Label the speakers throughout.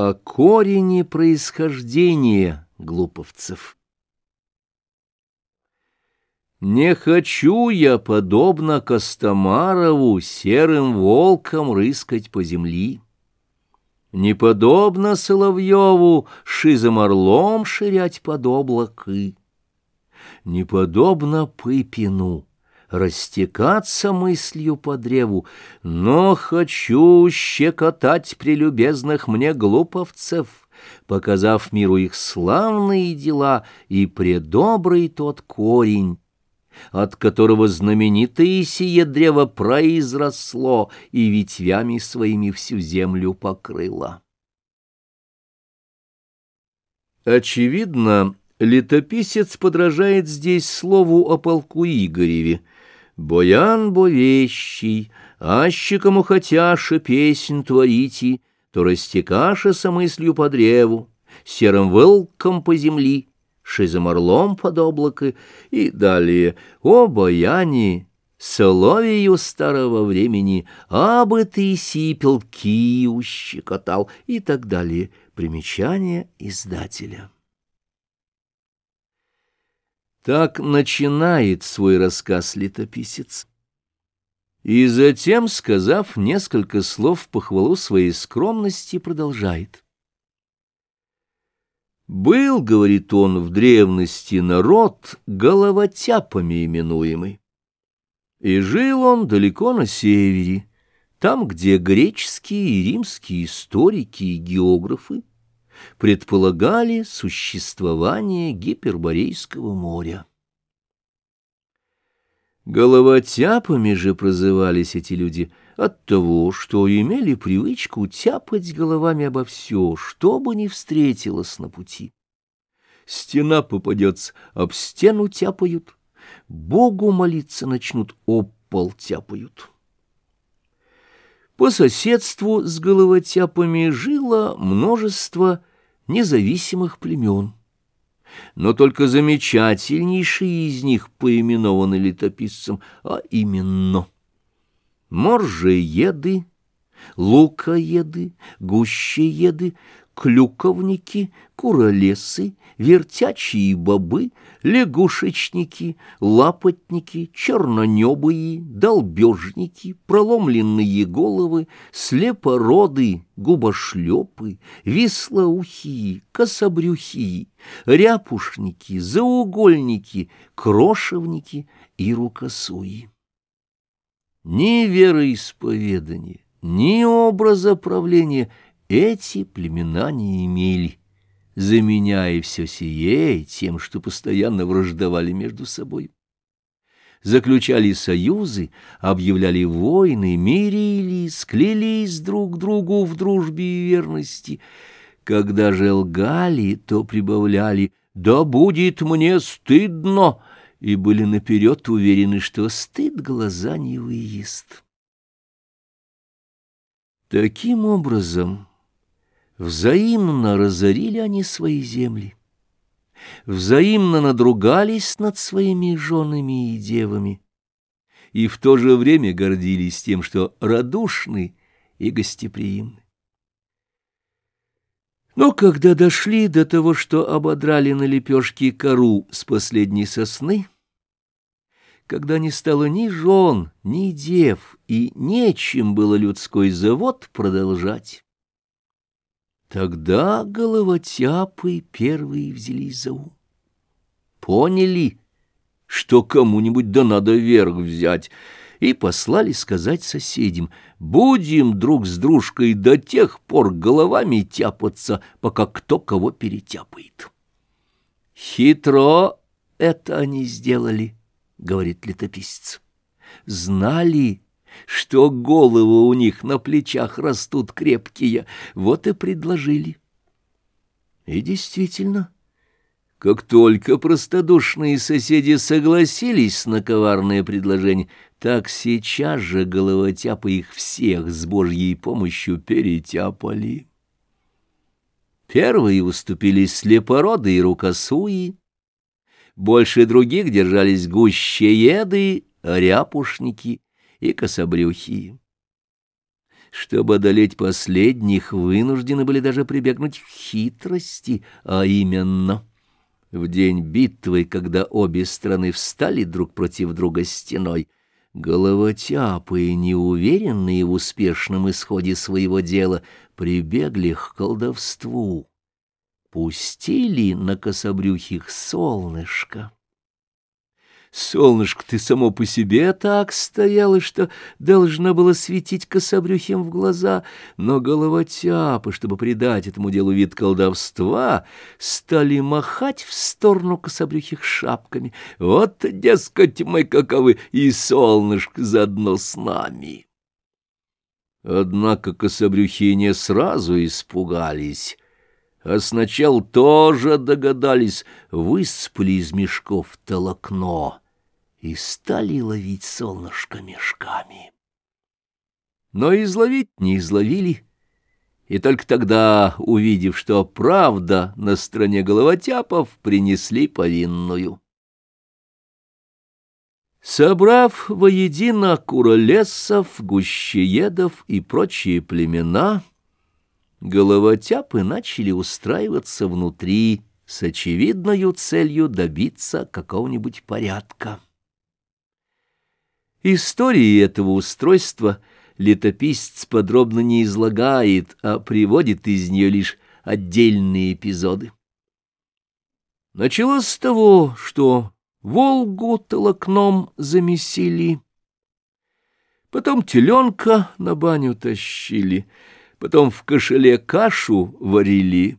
Speaker 1: о корене происхождения глуповцев. Не хочу я, подобно Костомарову, серым волком рыскать по земли. Не подобно Соловьеву шизом орлом ширять под облаки. Не подобно Пыпину растекаться мыслью по древу, но хочу щекотать прелюбезных мне глуповцев, показав миру их славные дела и предобрый тот корень, от которого знаменитое сие древо произросло и ветвями своими всю землю покрыло. Очевидно, летописец подражает здесь слову о полку Игореве. «Боян бовещий, аще кому хотяше песнь творите, то растекаша со мыслью по древу, серым волком по земли, шизом орлом под облако и далее «О, баяне, соловью старого времени, абы ты сипелки ущекотал» и так далее. Примечание издателя. Так начинает свой рассказ летописец. И затем, сказав несколько слов в похвалу своей скромности, продолжает. Был, говорит он, в древности народ головотяпами именуемый. И жил он далеко на севере, там, где греческие и римские историки и географы предполагали существование Гиперборейского моря. Головотяпами же прозывались эти люди – от того, что имели привычку тяпать головами обо все, что бы ни встретилось на пути. Стена попадется, об стену тяпают, Богу молиться начнут, об пол тяпают. По соседству с головотяпами жило множество независимых племен. Но только замечательнейшие из них поименованы летописцем, а именно — моржееды, лукоеды, гущееды, клюковники, куролесы, вертячие бобы, лягушечники, лапотники, чернонебые, долбежники, проломленные головы, слепороды, губошлепы, вислоухие, кособрюхие, ряпушники, заугольники, крошевники и рукосуи. Ни вероисповедания, ни образа правления эти племена не имели, заменяя все сие тем, что постоянно враждовали между собой. Заключали союзы, объявляли войны, мирились, клялись друг другу в дружбе и верности. Когда же лгали, то прибавляли «Да будет мне стыдно!» и были наперед уверены, что стыд глаза не выест. Таким образом, взаимно разорили они свои земли, взаимно надругались над своими женами и девами, и в то же время гордились тем, что радушны и гостеприимны. Но когда дошли до того, что ободрали на лепешке кору с последней сосны, когда не стало ни жен, ни дев, и нечем было людской завод продолжать, тогда головотяпы первые взялись за ум. Поняли, что кому-нибудь да надо верх взять — и послали сказать соседям, будем друг с дружкой до тех пор головами тяпаться, пока кто кого перетяпает. Хитро это они сделали, говорит летописец. Знали, что головы у них на плечах растут крепкие, вот и предложили. И действительно, как только простодушные соседи согласились на коварное предложение, так сейчас же головотяпы их всех с Божьей помощью перетяпали. Первые уступили слепороды и рукосуи, больше других держались гущееды, ряпушники и кособрюхи. Чтобы одолеть последних, вынуждены были даже прибегнуть к хитрости, а именно в день битвы, когда обе страны встали друг против друга стеной, головотяпы, неуверенные в успешном исходе своего дела, прибегли к колдовству, пустили на кособрюхих солнышко. Солнышко ты само по себе так стояло, что должно было светить кособрюхим в глаза, но головотяпы, чтобы придать этому делу вид колдовства, стали махать в сторону кособрюхих шапками. Вот, дескать, мы каковы, и солнышко заодно с нами. Однако кособрюхи не сразу испугались, а сначала тоже догадались, высыпали из мешков толокно и стали ловить солнышко мешками. Но изловить не изловили, и только тогда, увидев, что правда на стороне головотяпов, принесли повинную. Собрав воедино куролесов, гущеедов и прочие племена, головотяпы начали устраиваться внутри с очевидной целью добиться какого-нибудь порядка. Истории этого устройства летописец подробно не излагает, а приводит из нее лишь отдельные эпизоды. Началось с того, что Волгу толокном замесили, потом теленка на баню тащили — потом в кошеле кашу варили,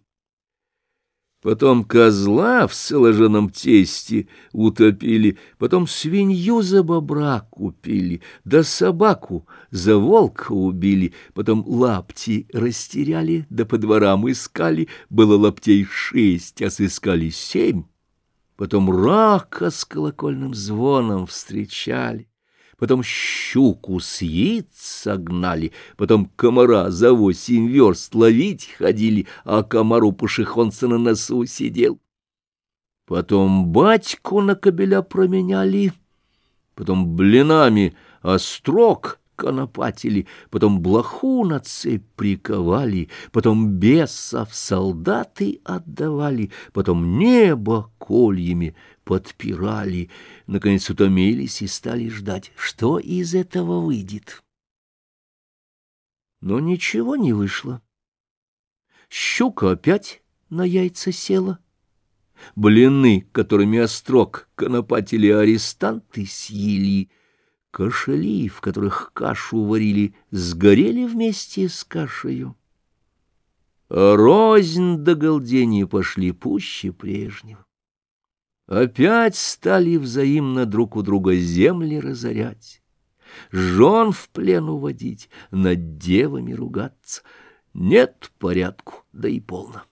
Speaker 1: потом козла в соложенном тесте утопили, потом свинью за бобра купили, да собаку за волка убили, потом лапти растеряли, да по дворам искали, было лаптей шесть, а сыскали семь, потом рака с колокольным звоном встречали потом щуку с яиц согнали, потом комара за восемь верст ловить ходили, а комару Пашихонца на носу сидел. Потом батьку на кобеля променяли, потом блинами острог конопатили, потом блоху на цепь приковали, потом бесов солдаты отдавали, потом небо кольями подпирали, наконец утомились и стали ждать, что из этого выйдет. Но ничего не вышло. Щука опять на яйца села. Блины, которыми острог конопатили арестанты, съели — Кошели, в которых кашу варили, сгорели вместе с кашею. А рознь до голдения пошли пуще прежнего. Опять стали взаимно друг у друга земли разорять, жен в плен уводить, над девами ругаться. Нет порядку, да и полно.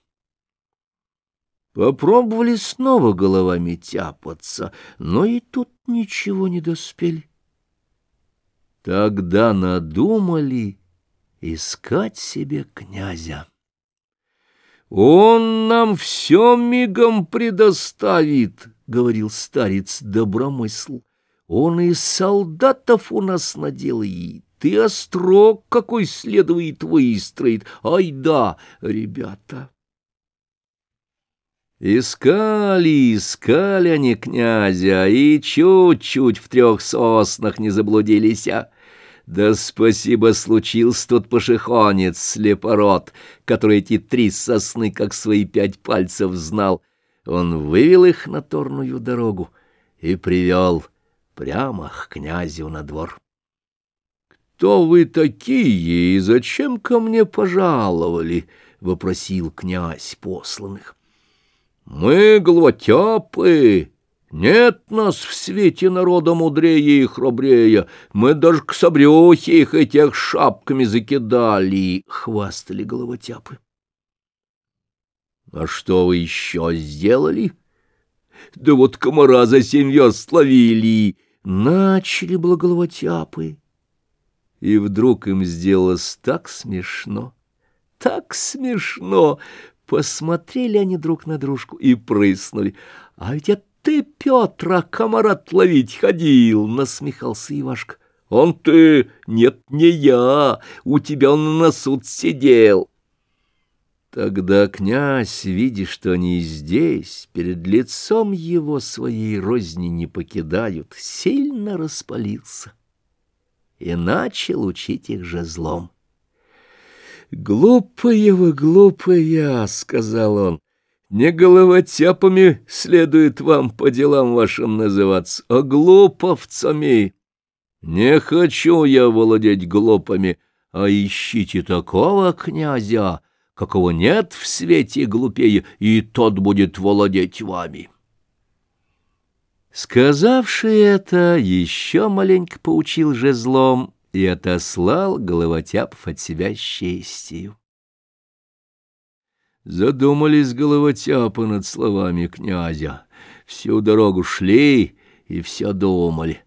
Speaker 1: Попробовали снова головами тяпаться, но и тут ничего не доспели. Тогда надумали искать себе князя. «Он нам все мигом предоставит», — говорил старец добромысл. «Он и солдатов у нас наделает, ты острог какой следует выстроит. Ай да, ребята!» Искали, искали они князя, и чуть-чуть в трех соснах не заблудились. А. Да спасибо, случился тут пошехонец, слепород, который эти три сосны, как свои пять пальцев, знал. Он вывел их на торную дорогу и привел прямо к князю на двор. «Кто вы такие и зачем ко мне пожаловали?» — вопросил князь посланных. Мы глотяпы, нет нас в свете народа мудрее и храбрее, мы даже к собрюхе их этих шапками закидали, — хвастали головотяпы. — А что вы еще сделали? — Да вот комара за семь верст ловили, начали было головотяпы. И вдруг им сделалось так смешно, так смешно, Посмотрели они друг на дружку и прыснули. «А ведь это ты, Петра, комарат ловить ходил!» — насмехался Ивашка. Он ты, нет, не я, у тебя он на суд сидел. Тогда князь, видя, что они здесь, перед лицом его своей розни не покидают, сильно распалился и начал учить их же злом. «Глупые вы, глупые!» — сказал он. «Не головотяпами следует вам по делам вашим называться, а глуповцами. Не хочу я владеть глупыми, а ищите такого князя, какого нет в свете глупее, и тот будет владеть вами». Сказавший это, еще маленько поучил жезлом и отослал Головотяпов от себя с честью. Задумались Головотяпы над словами князя. Всю дорогу шли и все думали.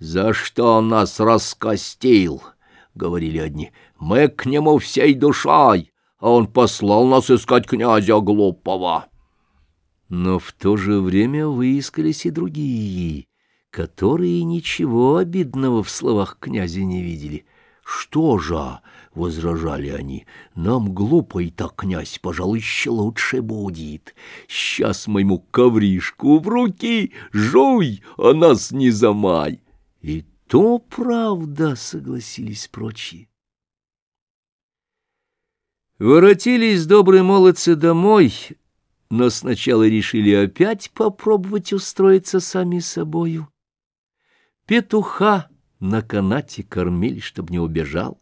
Speaker 1: «За что он нас раскостил?» — говорили одни. «Мы к нему всей душой, а он послал нас искать князя глупого». Но в то же время выискались и другие, которые ничего обидного в словах князя не видели. «Что же?» — возражали они. «Нам глупо так, князь, пожалуй, еще лучше будет. Сейчас моему ковришку в руки, жуй, а нас не замай!» «И то правда!» — согласились прочие. Воротились добрые молодцы домой, но сначала решили опять попробовать устроиться сами собою. Петуха на канате кормили, чтобы не убежал.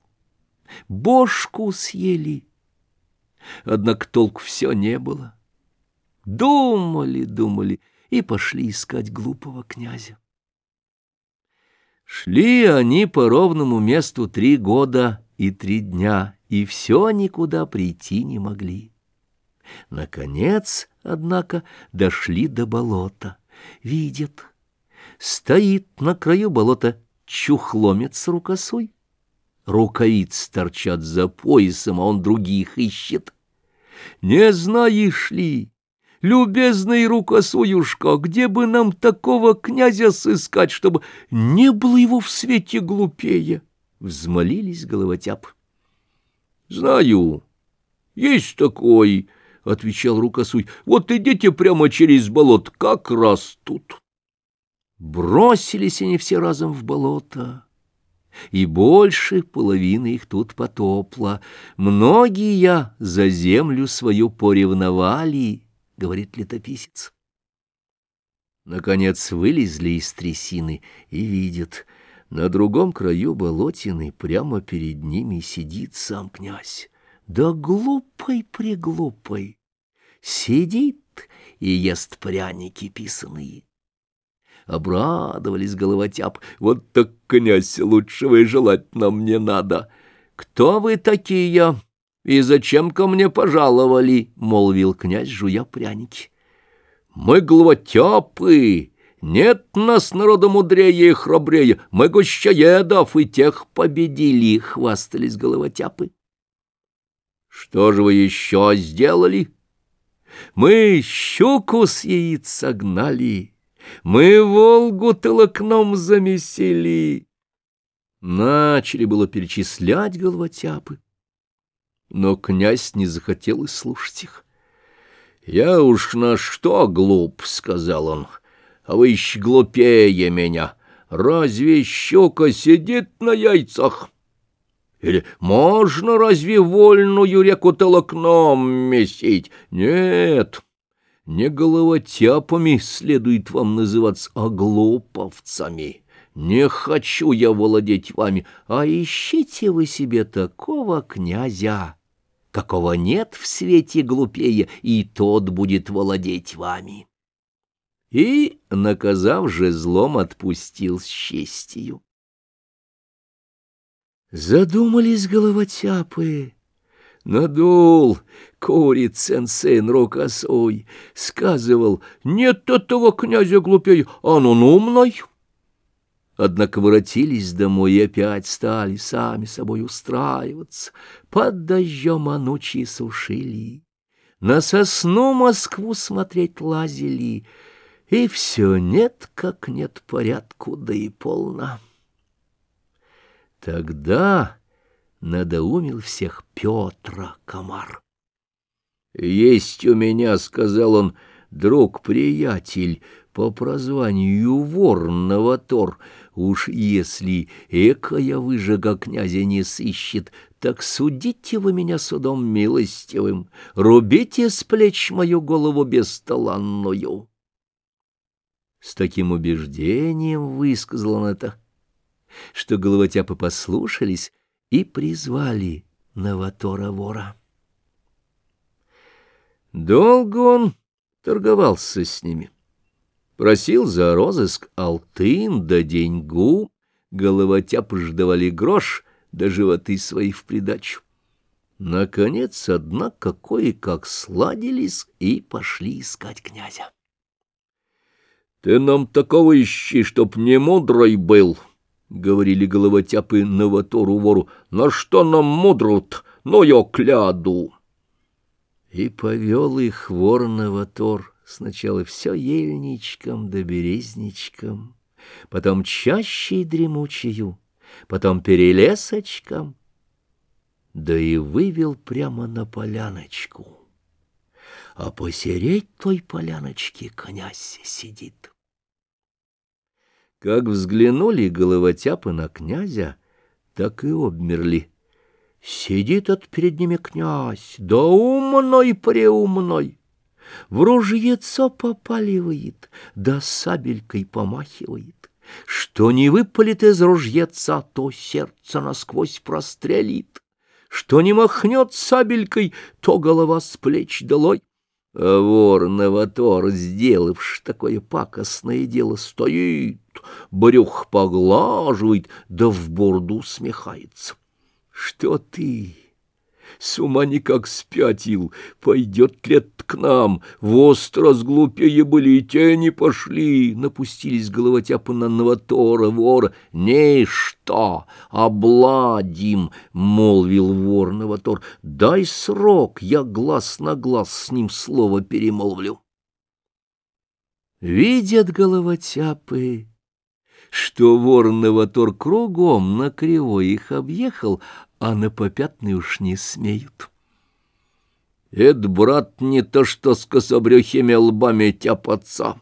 Speaker 1: Бошку съели. Однако толк все не было. Думали, думали и пошли искать глупого князя. Шли они по ровному месту три года и три дня, и все никуда прийти не могли. Наконец, однако, дошли до болота. Видят, стоит на краю болота чухломец рукосуй. Рукавиц торчат за поясом, а он других ищет. Не знаешь ли, любезный рукосуюшка, где бы нам такого князя сыскать, чтобы не было его в свете глупее? Взмолились головотяп. Знаю, есть такой, — отвечал рукосуй. — Вот идите прямо через болот, как раз тут. Бросились они все разом в болото, и больше половины их тут потопло. Многие я за землю свою поревновали, — говорит летописец. Наконец вылезли из трясины и видят, на другом краю болотины прямо перед ними сидит сам князь. Да глупой-преглупой. Сидит и ест пряники писаные. Обрадовались головотяп. Вот так, князь, лучшего и желать нам не надо. Кто вы такие и зачем ко мне пожаловали? Молвил князь, жуя пряники. Мы головотяпы, нет нас народа мудрее и храбрее, мы гущаедов и тех победили, хвастались головотяпы. Что же вы еще сделали? Мы щуку с яиц согнали, мы Волгу толокном замесили. Начали было перечислять головотяпы, но князь не захотел и слушать их. «Я уж на что глуп», — сказал он, — «а вы еще глупее меня. Разве щука сидит на яйцах?» Или можно разве вольную реку толокном месить? Нет, не головотяпами следует вам называться, а глуповцами. Не хочу я владеть вами, а ищите вы себе такого князя, какого нет в свете глупее, и тот будет владеть вами. И, наказав же злом, отпустил с честью. Задумались головотяпы. Надул курицын сын рукосой, сказывал, нет этого князя глупей, он он умный. Однако воротились домой и опять стали сами собой устраиваться. Под дождем анучи сушили, на сосну Москву смотреть лазили, и все нет, как нет порядку, да и полно. Тогда надоумил всех Петра Комар. «Есть у меня, — сказал он, — друг-приятель, по прозванию Вор-Новатор. Уж если экая выжига князя не сыщет, так судите вы меня судом милостивым, рубите с плеч мою голову бесталанную». С таким убеждением высказал он это, что головотяпы послушались и призвали Новатора-вора. Долго он торговался с ними. Просил за розыск алтын да деньгу, головотяп ждавали грош, да животы свои в придачу. Наконец, однако, кое-как сладились и пошли искать князя. — Ты нам такого ищи, чтоб не мудрый был, — говорили головотяпы новатору-вору. — На что нам мудрут, но я кляду. И повел их вор Новатор сначала все ельничком да березничком, потом чаще дремучую, потом перелесочком, да и вывел прямо на поляночку. А посереть той поляночки князь сидит. Как взглянули головотяпы на князя, так и обмерли. Сидит от перед ними князь, да умной-преумной, В ружьецо попаливает, да сабелькой помахивает. Что не выпалит из ружьеца, то сердце насквозь прострелит. Что не махнет сабелькой, то голова с плеч долой. А вор Новатор, сделавши такое пакостное дело, стоит, брюх поглаживает, да в борду смехается. Что ты? С ума никак спятил. Пойдет это к нам? Вост разглупее были, и те не пошли. Напустились головотяпы на новатора вора. Не что, обладим, молвил вор новатор. Дай срок, я глаз на глаз с ним слово перемолвлю. Видят головотяпы, что вор-новатор кругом на кривой их объехал, а на попятный уж не смеют. Это, брат, не то, что с кособрюхими лбами тяпаться.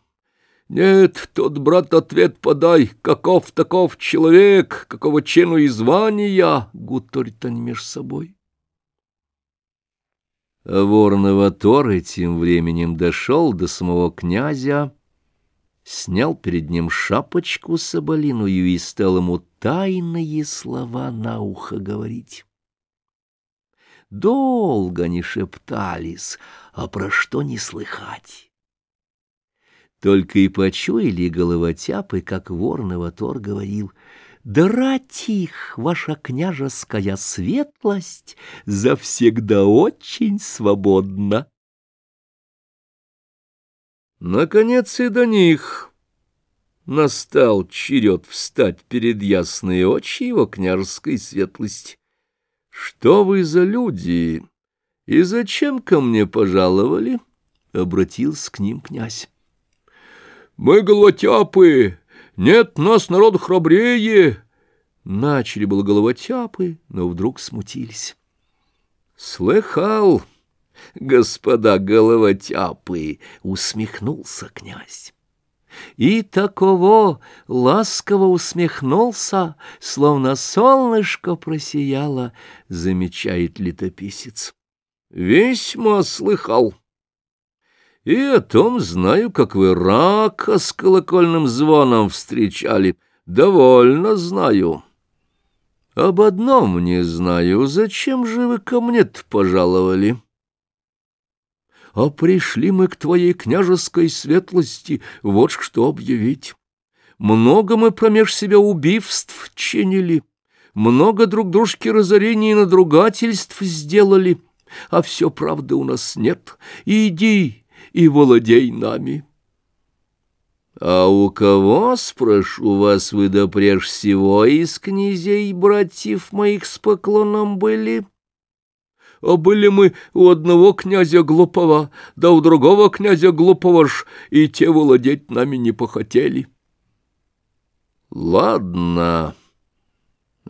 Speaker 1: Нет, тот, брат, ответ подай, каков таков человек, какого чину и звания, гуторят они меж собой. А вор-новатор тем временем дошел до самого князя, снял перед ним шапочку соболиную и стал ему тайные слова на ухо говорить. Долго не шептались, а про что не слыхать. Только и почуяли головотяпы, как вор Новотор говорил, «Драть их, ваша княжеская светлость, завсегда очень свободна». Наконец и до них настал черед встать перед ясные очи его княжеской светлости. «Что вы за люди? И зачем ко мне пожаловали?» — обратился к ним князь. «Мы голотяпы! Нет нас народу храбрее!» Начали было головотяпы, но вдруг смутились. «Слыхал!» Господа головотяпы, — усмехнулся князь. И таково ласково усмехнулся, словно солнышко просияло, замечает летописец. Весьма слыхал. И о том знаю, как вы рака с колокольным звоном встречали. Довольно знаю. Об одном не знаю, зачем же вы ко мне-то пожаловали?» А пришли мы к твоей княжеской светлости, вот что объявить. Много мы промеж себя убивств чинили, много друг дружки разорений и надругательств сделали, а все правды у нас нет. Иди и владей нами. А у кого, спрошу вас, вы да прежде всего из князей братьев моих с поклоном были?» А были мы у одного князя глупого, да у другого князя глупого ж, и те владеть нами не похотели. Ладно,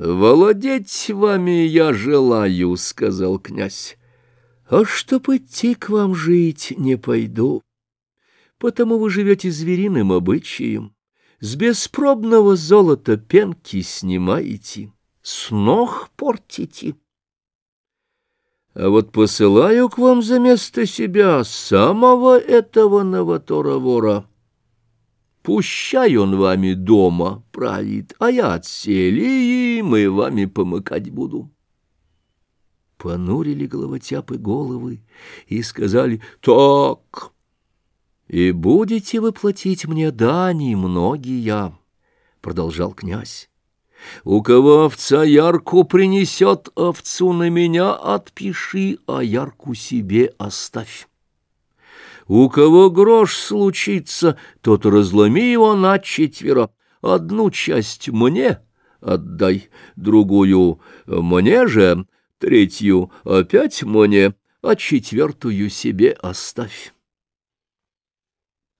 Speaker 1: «Володеть вами я желаю», — сказал князь. «А чтоб идти к вам жить, не пойду. Потому вы живете звериным обычаем, с беспробного золота пенки снимаете, с ног портите. А вот посылаю к вам за место себя самого этого новотора-вора». Пущай он вами дома правит, а я отсели, и мы вами помыкать буду. Понурили головотяпы головы и сказали «Так, и будете вы платить мне дани многие», — продолжал князь. «У кого овца ярку принесет, овцу на меня отпиши, а ярку себе оставь». У кого грош случится, тот разломи его на четверо. Одну часть мне отдай, другую мне же, третью опять мне, а четвертую себе оставь.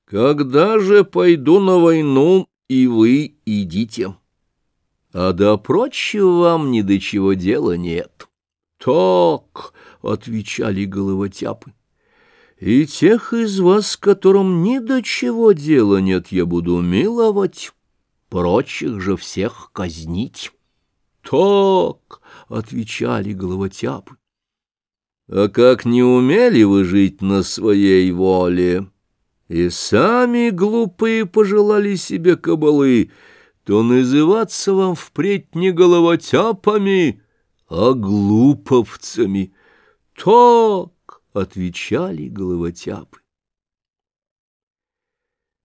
Speaker 1: Когда же пойду на войну, и вы идите, а до прочего вам ни до чего дела нет. Так, — отвечали головотяпы. И тех из вас, которым ни до чего дела нет, я буду миловать, прочих же всех казнить. Так, — отвечали головотяпы. А как не умели вы жить на своей воле, и сами глупые пожелали себе кабалы, то называться вам впредь не головотяпами, а глуповцами. Так, — отвечали головотяпы.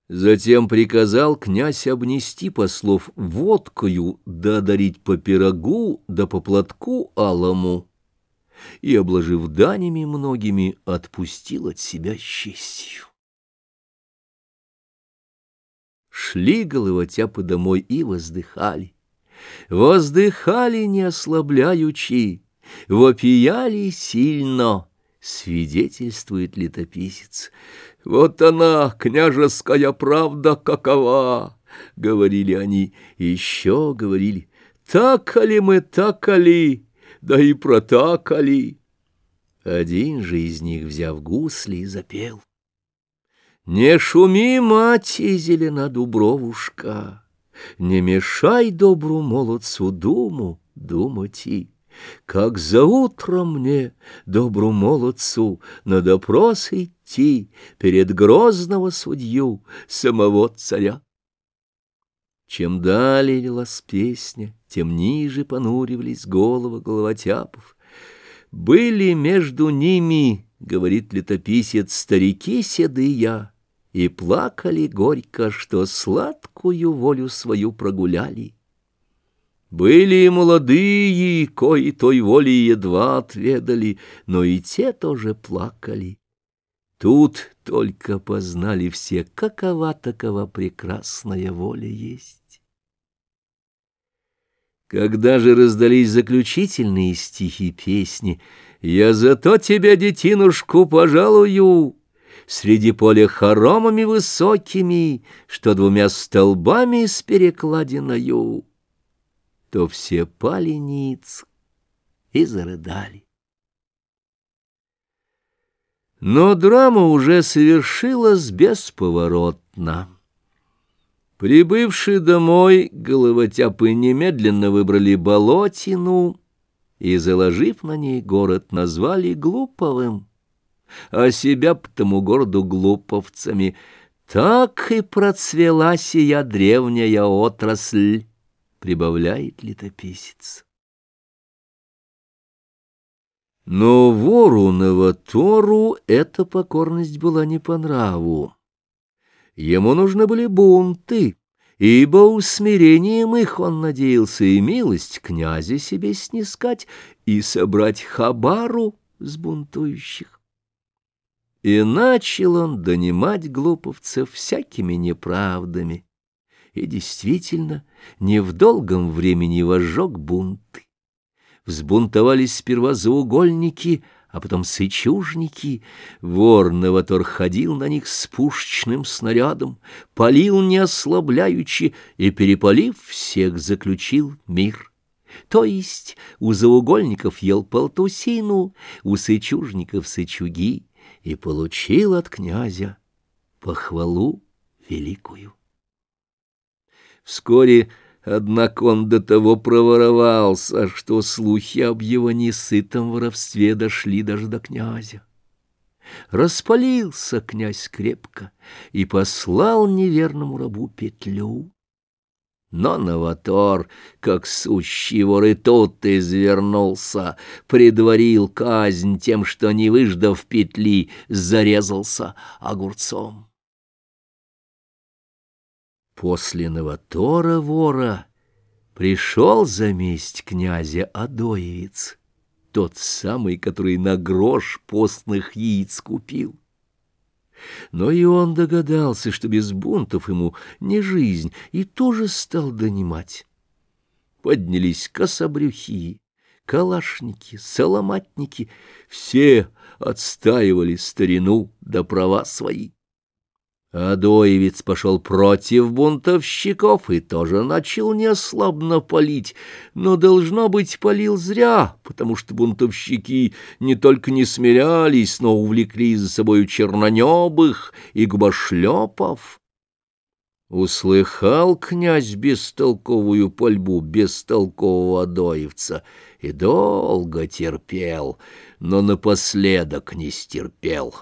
Speaker 1: Затем приказал князь обнести послов водкою, да одарить по пирогу, да по платку алому, и, обложив данями многими, отпустил от себя честью. Шли головотяпы домой и воздыхали. Воздыхали, не ослабляючи, вопияли сильно — свидетельствует летописец. «Вот она, княжеская правда, какова!» — говорили они, еще говорили. «Так ли мы, так ли, да и протакали!» Один же из них, взяв гусли, запел. «Не шуми, мать, зелена дубровушка, не мешай добру молодцу думу думать и». Как за утро мне, добру молодцу, на допрос идти перед грозного судью самого царя? Чем далее лилась песня, тем ниже понуривались головы головотяпов. Были между ними, говорит летописец, старики седыя, и плакали горько, что сладкую волю свою прогуляли. Были и молодые, кои той воли едва отведали, но и те тоже плакали. Тут только познали все, какова такова прекрасная воля есть. Когда же раздались заключительные стихи песни «Я зато тебя, детинушку, пожалую», Среди поля хоромами высокими, Что двумя столбами с перекладиною, то все пали ниц и зарыдали. Но драма уже совершилась бесповоротно. Прибывшие домой, головотяпы немедленно выбрали болотину и, заложив на ней город, назвали Глуповым, а себя по тому городу глуповцами. Так и процвела сия древняя отрасль прибавляет летописец. Но вору Новотору эта покорность была не по нраву. Ему нужны были бунты, ибо усмирением их он надеялся и милость князя себе снискать и собрать хабару с бунтующих. И начал он донимать глуповцев всякими неправдами, и действительно не в долгом времени возжег бунты. Взбунтовались сперва заугольники, а потом сычужники. Вор Новатор ходил на них с пушечным снарядом, палил не ослабляючи и, перепалив всех, заключил мир. То есть у заугольников ел полтусину, у сычужников сычуги, и получил от князя похвалу великую. Вскоре, однако, он до того проворовался, что слухи об его несытом воровстве дошли даже до князя. Распалился князь крепко и послал неверному рабу петлю. Но Новатор, как сущий вор, и тут извернулся, предварил казнь тем, что, не выждав петли, зарезался огурцом. После Новатора вора пришел за месть князя Адоевец, тот самый, который на грош постных яиц купил. Но и он догадался, что без бунтов ему не жизнь, и тоже стал донимать. Поднялись кособрюхи, калашники, соломатники, все отстаивали старину до права свои. Адоевец пошел против бунтовщиков и тоже начал неослабно палить, но, должно быть, палил зря, потому что бунтовщики не только не смирялись, но увлекли за собою чернонебых и губошлепов. Услыхал князь бестолковую пальбу бестолкового адоевца и долго терпел, но напоследок не стерпел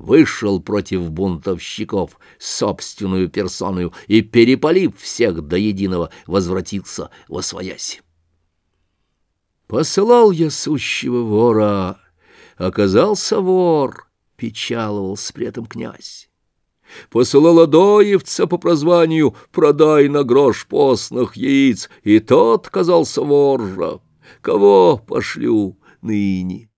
Speaker 1: вышел против бунтовщиков собственную персоную и, перепалив всех до единого, возвратился во своясь. Посылал я сущего вора, оказался вор, печаловался при этом князь. Посылал Адоевца по прозванию «Продай на грош постных яиц», и тот казался воржа. Кого пошлю ныне?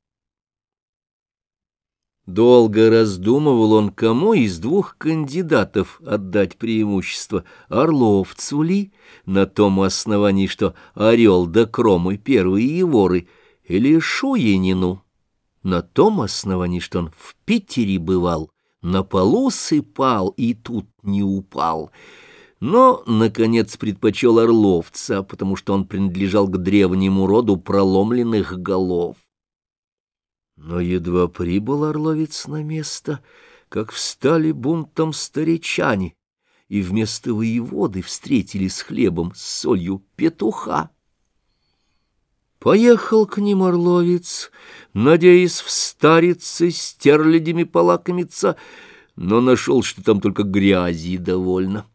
Speaker 1: Долго раздумывал он, кому из двух кандидатов отдать преимущество, Орловцу ли, на том основании, что Орел да Кромы первые еворы, или Шуенину, на том основании, что он в Питере бывал, на полу сыпал и тут не упал. Но, наконец, предпочел Орловца, потому что он принадлежал к древнему роду проломленных голов. Но едва прибыл Орловец на место, как встали бунтом старичане, и вместо воеводы встретили с хлебом, с солью петуха. Поехал к ним Орловец, надеясь в старице стерлядями полакомиться, но нашел, что там только грязи довольно.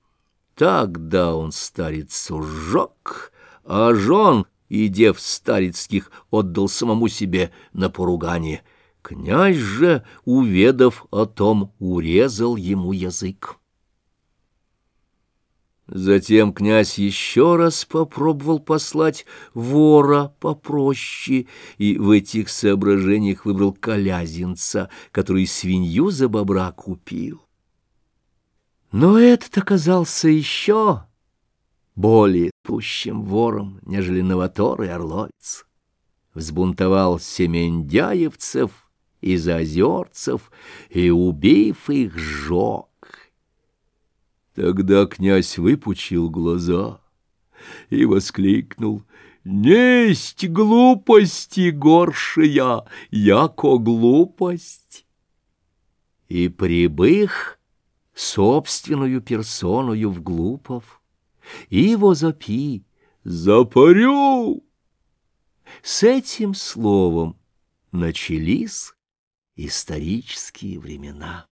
Speaker 1: Тогда он старицу сжег, а жен и дев старицких отдал самому себе на поругание. Князь же, уведав о том, урезал ему язык. Затем князь еще раз попробовал послать вора попроще, и в этих соображениях выбрал колязинца, который свинью за бобра купил. Но этот оказался еще более пущим вором, нежели новатор и орловец. Взбунтовал семендяевцев и заозерцев, и, убив их, сжег. Тогда князь выпучил глаза и воскликнул «Несть глупости горшая, яко глупость!» И прибых собственную персоною в глупов, и возопи «Запорю!» С этим словом начались исторические времена.